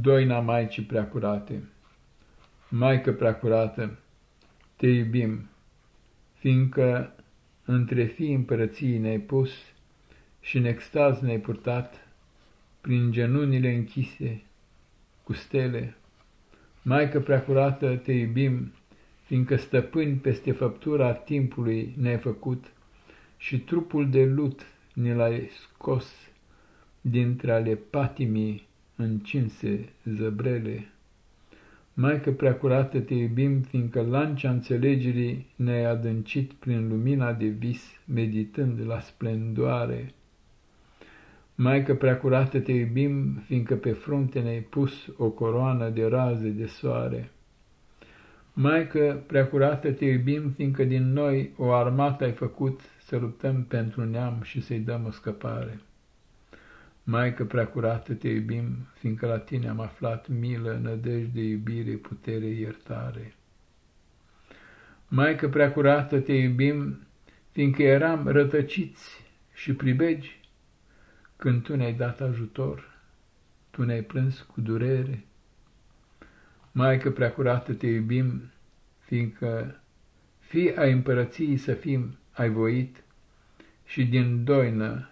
Doina Maicii Preacurate Maică Preacurată, te iubim, fiindcă între fii împărăției ne-ai pus și în extaz ne-ai purtat, prin genunile închise, cu stele. Maică Preacurată, te iubim, fiindcă stăpâni peste făptura timpului ne-ai făcut și trupul de lut ne l-ai scos dintre ale patimii încinse zăbrele. Maică preacurată, te iubim, fiindcă lancea înțelegerii ne-ai adâncit prin lumina de vis, meditând la splendoare. Maică preacurată, te iubim, fiindcă pe frunte ne-ai pus o coroană de raze de soare. Maică preacurată, te iubim, fiindcă din noi o armată ai făcut să luptăm pentru neam și să-i dăm o scăpare. Maică preacurată, te iubim, fiindcă la tine am aflat milă, nădejde, iubire, putere, iertare. Maică preacurată, te iubim, fiindcă eram rătăciți și pribegi, când tu ne-ai dat ajutor, tu ne-ai plâns cu durere. Maică preacurată, te iubim, fiindcă fi ai împărăției să fim, ai voit, și din doină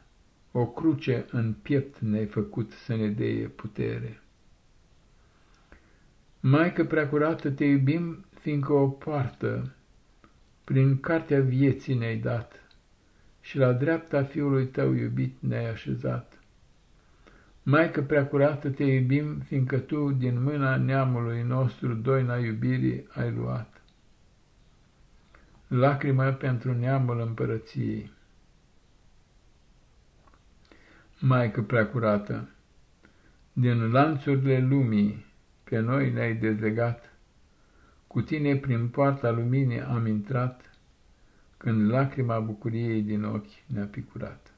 o cruce în piept ne-ai făcut să ne deie putere. Maică preacurată, te iubim, fiindcă o poartă prin cartea vieții ne-ai dat și la dreapta fiului tău iubit ne-ai așezat. Maică preacurată, te iubim, fiindcă tu din mâna neamului nostru doina iubirii ai luat. Lacrimă pentru neamul împărăției. Maică preacurată, din lanțurile lumii pe noi ne-ai dezlegat, cu tine prin poarta luminii am intrat, când lacrima bucuriei din ochi ne-a picurat.